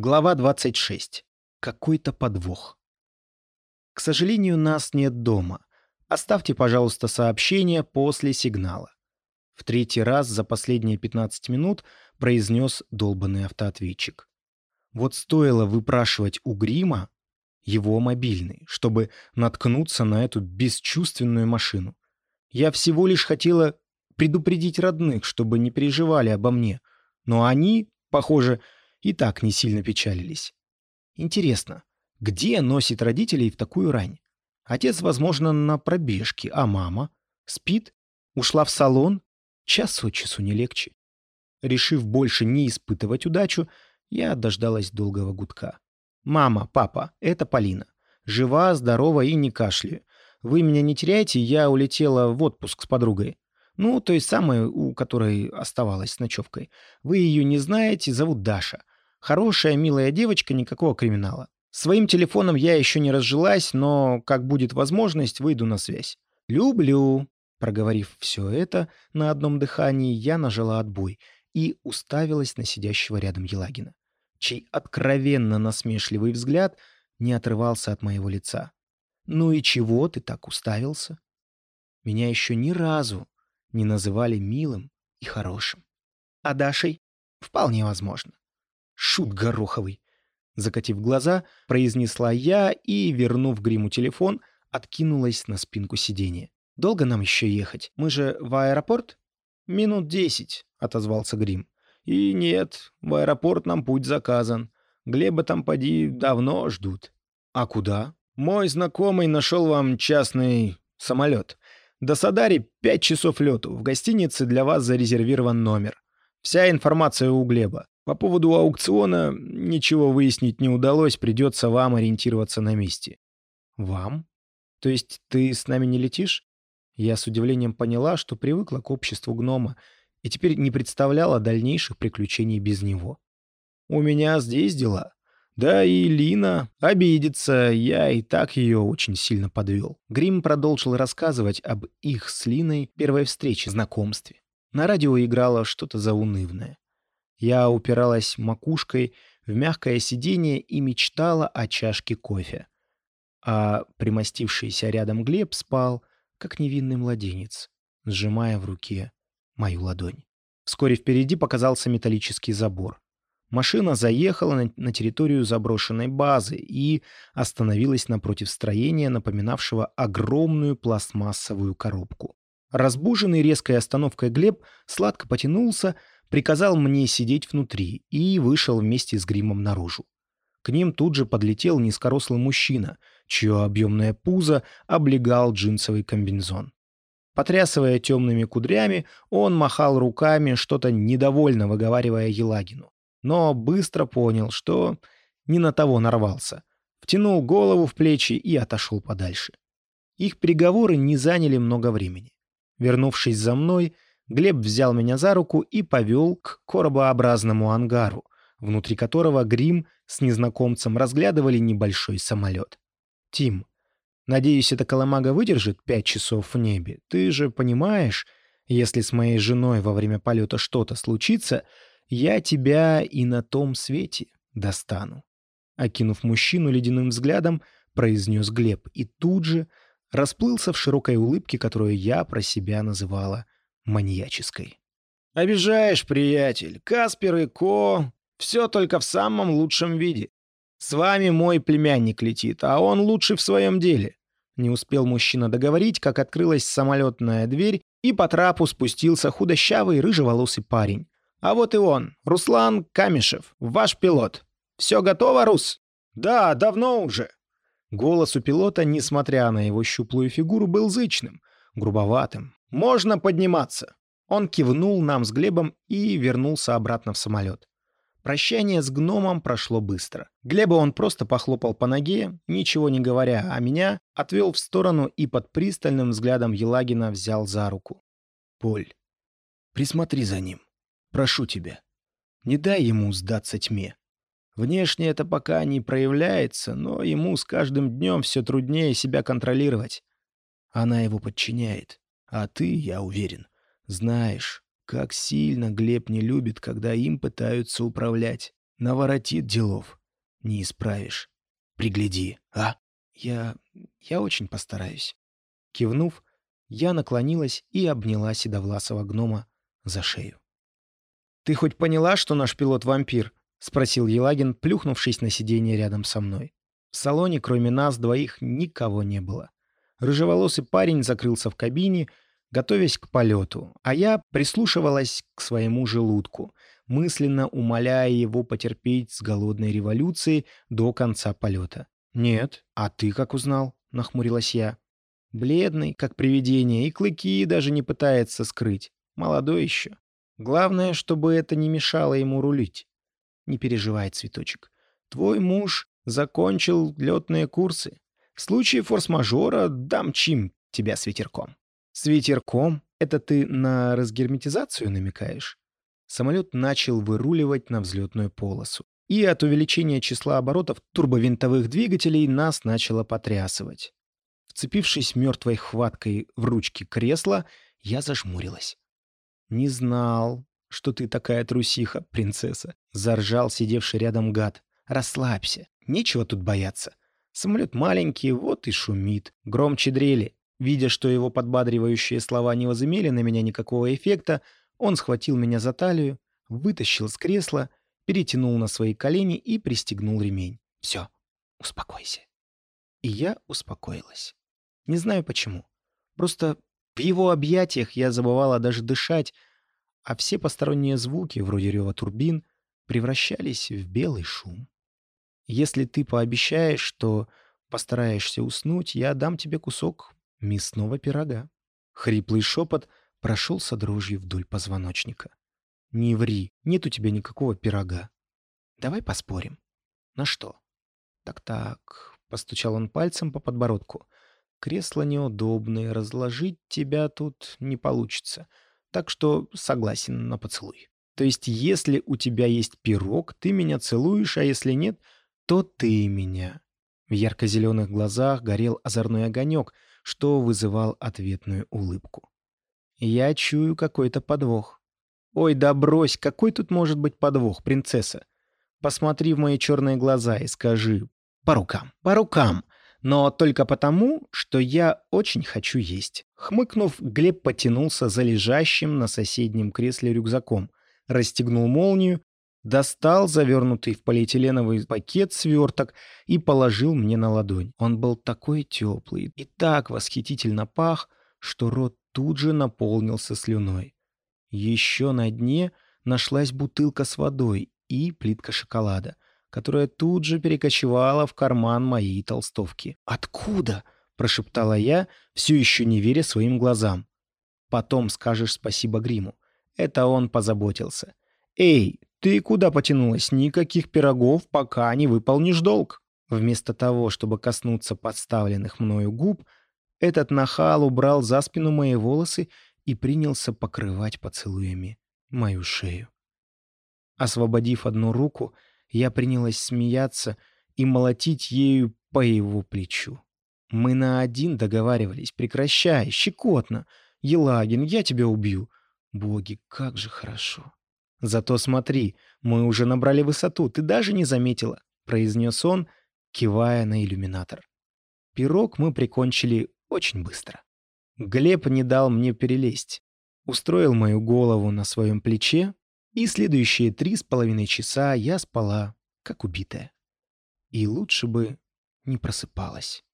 Глава 26. Какой-то подвох. К сожалению, нас нет дома. Оставьте, пожалуйста, сообщение после сигнала. В третий раз за последние 15 минут произнес долбанный автоответчик. Вот стоило выпрашивать у Грима его мобильный, чтобы наткнуться на эту бесчувственную машину. Я всего лишь хотела предупредить родных, чтобы не переживали обо мне, но они, похоже, и так не сильно печалились. Интересно, где носит родителей в такую рань? Отец, возможно, на пробежке, а мама? Спит? Ушла в салон? Час от часу не легче. Решив больше не испытывать удачу, я дождалась долгого гудка. «Мама, папа, это Полина. Жива, здорова и не кашляю. Вы меня не теряете, я улетела в отпуск с подругой. Ну, той самой, у которой оставалась с ночевкой. Вы ее не знаете, зовут Даша. Хорошая, милая девочка, никакого криминала. Своим телефоном я еще не разжилась, но, как будет возможность, выйду на связь. Люблю. Проговорив все это на одном дыхании, я нажала отбой и уставилась на сидящего рядом Елагина, чей откровенно насмешливый взгляд не отрывался от моего лица. «Ну и чего ты так уставился?» Меня еще ни разу не называли милым и хорошим. А Дашей? Вполне возможно. Шут гороховый. Закатив глаза, произнесла я и, вернув гриму телефон, откинулась на спинку сиденья. «Долго нам еще ехать? Мы же в аэропорт?» «Минут десять», — отозвался Грим. «И нет, в аэропорт нам путь заказан. Глеба там, поди, давно ждут». «А куда?» «Мой знакомый нашел вам частный самолет. До Садари пять часов лету. В гостинице для вас зарезервирован номер. Вся информация у Глеба. По поводу аукциона ничего выяснить не удалось, придется вам ориентироваться на месте. Вам? То есть ты с нами не летишь? Я с удивлением поняла, что привыкла к обществу гнома и теперь не представляла дальнейших приключений без него. У меня здесь дела. Да и Лина обидится, я и так ее очень сильно подвел. Грим продолжил рассказывать об их с Линой первой встрече, знакомстве. На радио играло что-то заунывное. Я упиралась макушкой в мягкое сиденье и мечтала о чашке кофе. А примостившийся рядом Глеб спал, как невинный младенец, сжимая в руке мою ладонь. Вскоре впереди показался металлический забор. Машина заехала на, территорию заброшенной базы и остановилась напротив строения, напоминавшего огромную пластмассовую коробку. Разбуженный резкой остановкой Глеб сладко потянулся, приказал мне сидеть внутри и вышел вместе с гримом наружу. К ним тут же подлетел низкорослый мужчина, чье объемное пузо облегал джинсовый комбинезон. Потрясывая темными кудрями, он махал руками, что-то недовольно выговаривая Елагину. Но быстро понял, что не на того нарвался. Втянул голову в плечи и отошел подальше. Их переговоры не заняли много времени. Вернувшись за мной, Глеб взял меня за руку и повел к коробообразному ангару, внутри которого Грим с незнакомцем разглядывали небольшой самолет. «Тим, надеюсь, эта коломага выдержит пять часов в небе. Ты же понимаешь, если с моей женой во время полета что-то случится, я тебя и на том свете достану». Окинув мужчину ледяным взглядом, произнес Глеб и тут же расплылся в широкой улыбке, которую я про себя называла – маньяческой. «Обижаешь, приятель. Каспер и Ко — все только в самом лучшем виде. С вами мой племянник летит, а он лучший в своем деле». Не успел мужчина договорить, как открылась самолетная дверь, и по трапу спустился худощавый рыжеволосый парень. «А вот и он, Руслан Камешев, ваш пилот. Все готово, Рус?» «Да, давно уже». Голос у пилота, несмотря на его щуплую фигуру, был зычным, грубоватым, «Можно подниматься!» Он кивнул нам с Глебом и вернулся обратно в самолет. Прощание с гномом прошло быстро. Глеба он просто похлопал по ноге, ничего не говоря, а меня отвел в сторону и под пристальным взглядом Елагина взял за руку. «Поль, присмотри за ним. Прошу тебя. Не дай ему сдаться тьме. Внешне это пока не проявляется, но ему с каждым днем все труднее себя контролировать. Она его подчиняет. А ты, я уверен, знаешь, как сильно Глеб не любит, когда им пытаются управлять. Наворотит делов. Не исправишь. Пригляди, а? Я... я очень постараюсь. Кивнув, я наклонилась и обняла седовласого гнома за шею. «Ты хоть поняла, что наш пилот вампир?» — спросил Елагин, плюхнувшись на сиденье рядом со мной. В салоне, кроме нас двоих, никого не было. Рыжеволосый парень закрылся в кабине, готовясь к полету, а я прислушивалась к своему желудку, мысленно умоляя его потерпеть с голодной революцией до конца полета. «Нет, а ты как узнал?» — нахмурилась я. Бледный, как привидение, и клыки даже не пытается скрыть. Молодой еще. Главное, чтобы это не мешало ему рулить. Не переживай, цветочек. Твой муж закончил летные курсы. В случае форс-мажора дам чим тебя с ветерком. С ветерком? Это ты на разгерметизацию намекаешь? Самолет начал выруливать на взлетную полосу. И от увеличения числа оборотов турбовинтовых двигателей нас начало потрясывать. Вцепившись мертвой хваткой в ручки кресла, я зажмурилась. «Не знал, что ты такая трусиха, принцесса», — заржал сидевший рядом гад. «Расслабься, нечего тут бояться. Самолет маленький, вот и шумит. Громче дрели». Видя, что его подбадривающие слова не возымели на меня никакого эффекта, он схватил меня за талию, вытащил с кресла, перетянул на свои колени и пристегнул ремень. «Все, успокойся». И я успокоилась. Не знаю почему. Просто в его объятиях я забывала даже дышать, а все посторонние звуки, вроде рева турбин, превращались в белый шум. Если ты пообещаешь, что постараешься уснуть, я дам тебе кусок мясного пирога. Хриплый шепот прошелся дрожью вдоль позвоночника. Не ври, нет у тебя никакого пирога. Давай поспорим. На что? Так-так, постучал он пальцем по подбородку. Кресло неудобное, разложить тебя тут не получится. Так что согласен на поцелуй. То есть, если у тебя есть пирог, ты меня целуешь, а если нет, то ты меня. В ярко-зеленых глазах горел озорной огонек, что вызывал ответную улыбку. Я чую какой-то подвох. Ой, да брось, какой тут может быть подвох, принцесса? Посмотри в мои черные глаза и скажи «по рукам, по рукам» но только потому, что я очень хочу есть. Хмыкнув, Глеб потянулся за лежащим на соседнем кресле рюкзаком, расстегнул молнию, достал завернутый в полиэтиленовый пакет сверток и положил мне на ладонь. Он был такой теплый и так восхитительно пах, что рот тут же наполнился слюной. Еще на дне нашлась бутылка с водой и плитка шоколада — которая тут же перекочевала в карман моей толстовки. «Откуда?» – прошептала я, все еще не веря своим глазам. «Потом скажешь спасибо гриму. Это он позаботился. Эй, ты куда потянулась? Никаких пирогов, пока не выполнишь долг». Вместо того, чтобы коснуться подставленных мною губ, этот нахал убрал за спину мои волосы и принялся покрывать поцелуями мою шею. Освободив одну руку, я принялась смеяться и молотить ею по его плечу. «Мы на один договаривались. Прекращай, щекотно. Елагин, я тебя убью». «Боги, как же хорошо». «Зато смотри, мы уже набрали высоту, ты даже не заметила», — произнес он, кивая на иллюминатор. Пирог мы прикончили очень быстро. Глеб не дал мне перелезть. Устроил мою голову на своем плече, и следующие три с половиной часа я спала, как убитая. И лучше бы не просыпалась.